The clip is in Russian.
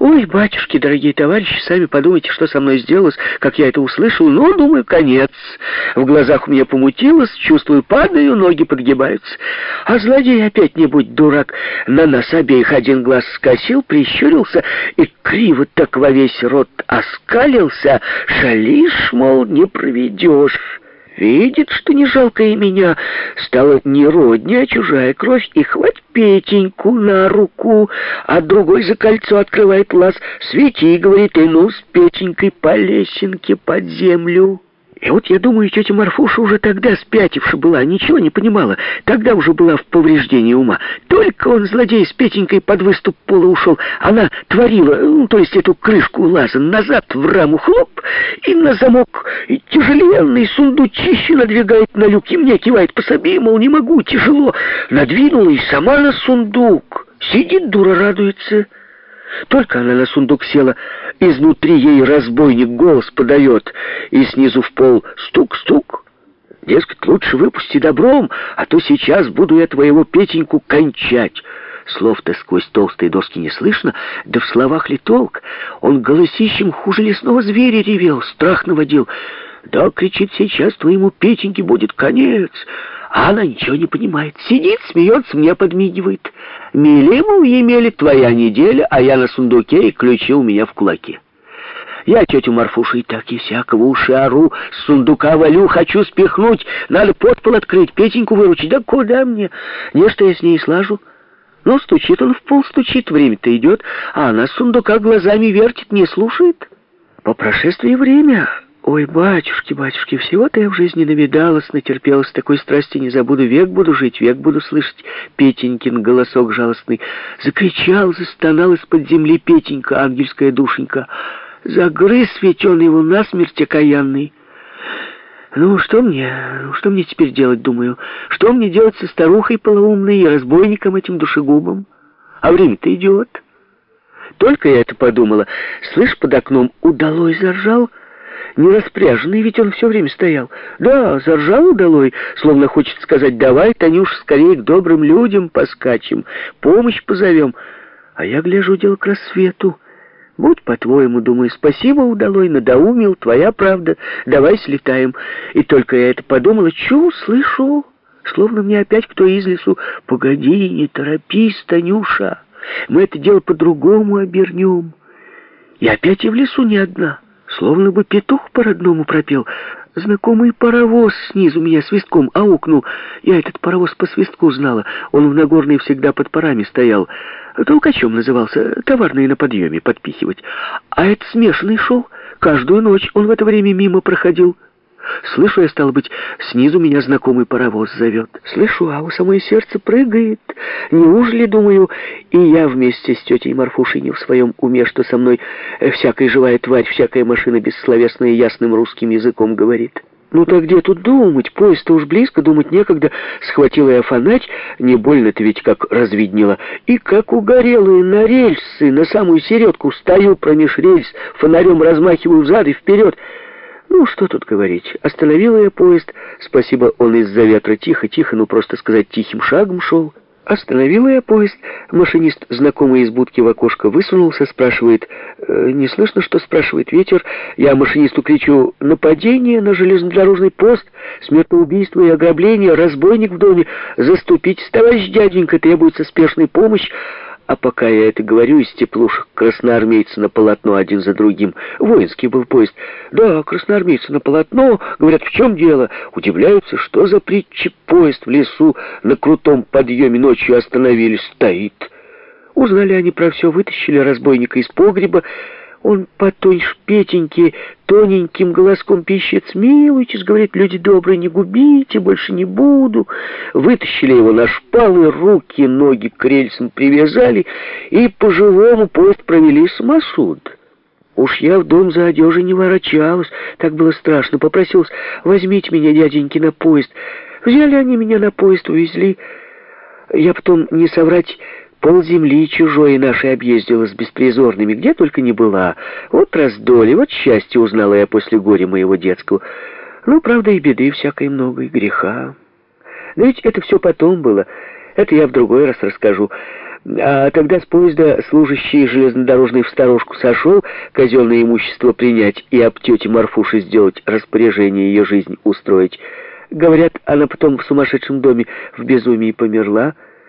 Ой, батюшки, дорогие товарищи, сами подумайте, что со мной сделалось, как я это услышал. Ну, думаю, конец. В глазах у меня помутилось, чувствую, падаю, ноги подгибаются. А злодей опять не будь дурак. На нас обеих один глаз скосил, прищурился и криво так во весь рот оскалился. Шалишь, мол, не проведешь. Видит, что не жалко и меня. Стала не родня, а чужая кровь. И хвать Петеньку на руку, а другой за кольцо открывает лаз. Свети, говорит, и ну с Петенькой по лесенке под землю. И вот я думаю, тетя Марфуша уже тогда спятивши была, ничего не понимала. Тогда уже была в повреждении ума. Только он, злодей, с Петенькой под выступ пола ушел. Она творила, ну, то есть эту крышку лаза, назад в раму хлоп, и на замок, и тяжеленный сундучище надвигает на люк, и мне кивает по себе, мол, не могу, тяжело. Надвинула и сама на сундук. Сидит дура, радуется. Только она на сундук села, изнутри ей разбойник голос подает, и снизу в пол стук-стук. Дескать, лучше выпусти добром, а то сейчас буду я твоего Петеньку кончать. Слов-то сквозь толстые доски не слышно, да в словах ли толк? Он голосищем хуже лесного зверя ревел, страх наводил. Да, кричит, сейчас твоему Петеньке будет конец. А она ничего не понимает. Сидит, смеется, мне подмигивает. Мели, мол, Емели, твоя неделя, а я на сундуке, и ключи у меня в кулаке. Я тетю Марфушу и так и всяко в уши ору, с сундука валю, хочу спихнуть, надо подпол открыть, Петеньку выручить. Да куда мне? Не что я с ней слажу. Ну, стучит он в пол, стучит, время-то идет, а она с сундука глазами вертит, не слушает. По прошествии время... Ой, батюшки, батюшки, всего-то я в жизни навидалась, натерпелась, такой страсти не забуду, век буду жить, век буду слышать Петенькин голосок жалостный. Закричал, застонал из-под земли Петенька, ангельская душенька. Загрыз ведь он его насмерть окаянный. Ну, что мне, ну, что мне теперь делать, думаю? Что мне делать со старухой полоумной и разбойником этим душегубом? А время-то идет. Только я это подумала. Слышь, под окном удалой заржал, не распряженный, ведь он все время стоял. Да, заржал удалой, словно хочет сказать, давай, Танюш, скорее к добрым людям поскачем, помощь позовем. А я гляжу дело к рассвету. Будь по-твоему, думаю, спасибо, удалой, надоумил, твоя правда, давай слетаем. И только я это подумала, чу, слышу, словно мне опять кто из лесу. Погоди, не торопись, Танюша, мы это дело по-другому обернем. И опять я в лесу не одна, словно бы петух по-родному пропел. Знакомый паровоз снизу меня свистком аукнул. Я этот паровоз по свистку знала, он в Нагорной всегда под парами стоял. Толкачом назывался, товарные на подъеме подпихивать. А это смешанный шел. Каждую ночь он в это время мимо проходил. Слышу я, стало быть, снизу меня знакомый паровоз зовет. Слышу, а у самое сердце прыгает. Неужели, думаю, и я вместе с тетей Марфушей не в своем уме, что со мной всякая живая тварь, всякая машина бессловесная ясным русским языком говорит. Ну так где тут думать? Поезд-то уж близко, думать некогда. Схватила я фонарь, не больно-то ведь как развиднела. И как угорелые на рельсы, на самую середку стою промеж рельс, фонарем размахиваю взад и вперед. Ну, что тут говорить. Остановила я поезд. Спасибо, он из-за ветра тихо-тихо, ну просто сказать, тихим шагом шел. Остановила я поезд. Машинист, знакомый из будки в окошко, высунулся, спрашивает. Э, не слышно, что спрашивает ветер. Я машинисту кричу. Нападение на железнодорожный пост, смертоубийство и ограбление, разбойник в доме. Заступить, товарищ дяденька, требуется спешная помощь. А пока я это говорю, из теплушек красноармейцы на полотно один за другим. Воинский был поезд. Да, красноармейцы на полотно. Говорят, в чем дело? Удивляются, что за притчи поезд в лесу на крутом подъеме ночью остановились. Стоит. Узнали они про все, вытащили разбойника из погреба, он по той шпетеньке тоненьким голоском пищит. «Смилуйтесь, — говорит, — люди добрые, не губите, больше не буду». Вытащили его на шпалы, руки, ноги к рельсам привязали и по-живому поезд провели с Масуд. Уж я в дом за одежей не ворочалась, так было страшно. Попросилась, возьмите меня, дяденьки, на поезд. Взяли они меня на поезд, увезли. Я потом, не соврать, Пол земли чужой нашей объездила с беспризорными, где только не была. Вот раздолье, вот счастье узнала я после горя моего детского. Ну, правда, и беды всякой много, и греха. Но ведь это все потом было. Это я в другой раз расскажу. А тогда с поезда служащий железнодорожный в сторожку сошел, казенное имущество принять и об тете Марфуше сделать распоряжение ее жизнь устроить. Говорят, она потом в сумасшедшем доме в безумии померла, —